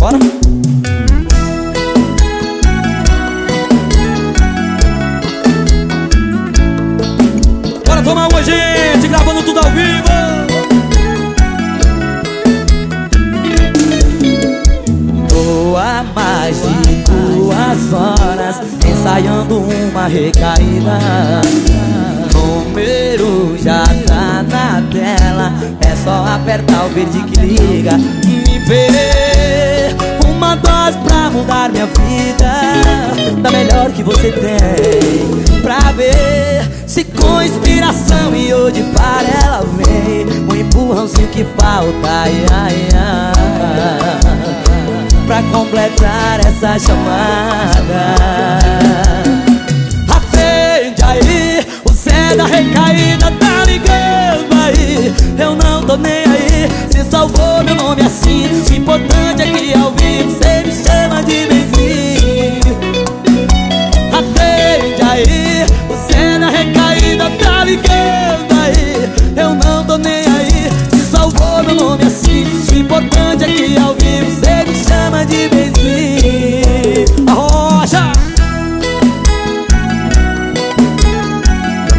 Bora! Bora tomar uma, gente! Gravando tudo ao vivo! Há mais de duas horas ensaiando uma recaída. Número já tá na tela, é só apertar o verde que liga. Me vê mudar minha vida, da melhor que você tem. Pra ver se com inspiração e hoje para ela vem, o empurrãozinho que falta. Ai, ai, ai pra completar essa chamada. Atende aí, o Zé da recaída tá ligando aí. Eu não tô nem aí,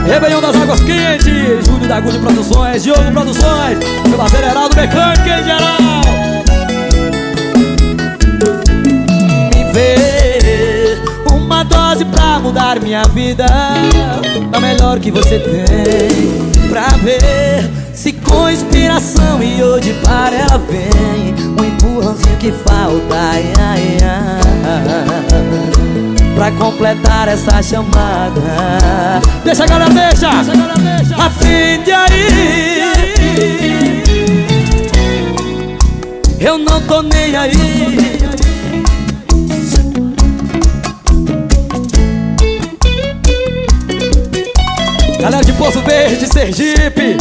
Rebelião das Águas Quentes, Júlio da Good Produções, Diogo Produções, meu parceiro Heraldo Mecânico em geral. Me vê uma dose pra mudar minha vida, a melhor que você tem. Pra ver se com inspiração e hoje para ela vem, um empurrãozinho que falta. Ai, ai, ai. Pra completar essa chamada Deixa a galera, deixa! Aí! Eu não tô nem aí Galera de Poço Verde, Sergipe!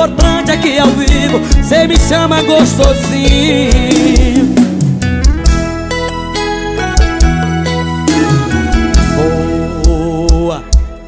Importante é que ao vivo cê me chama gostosinho.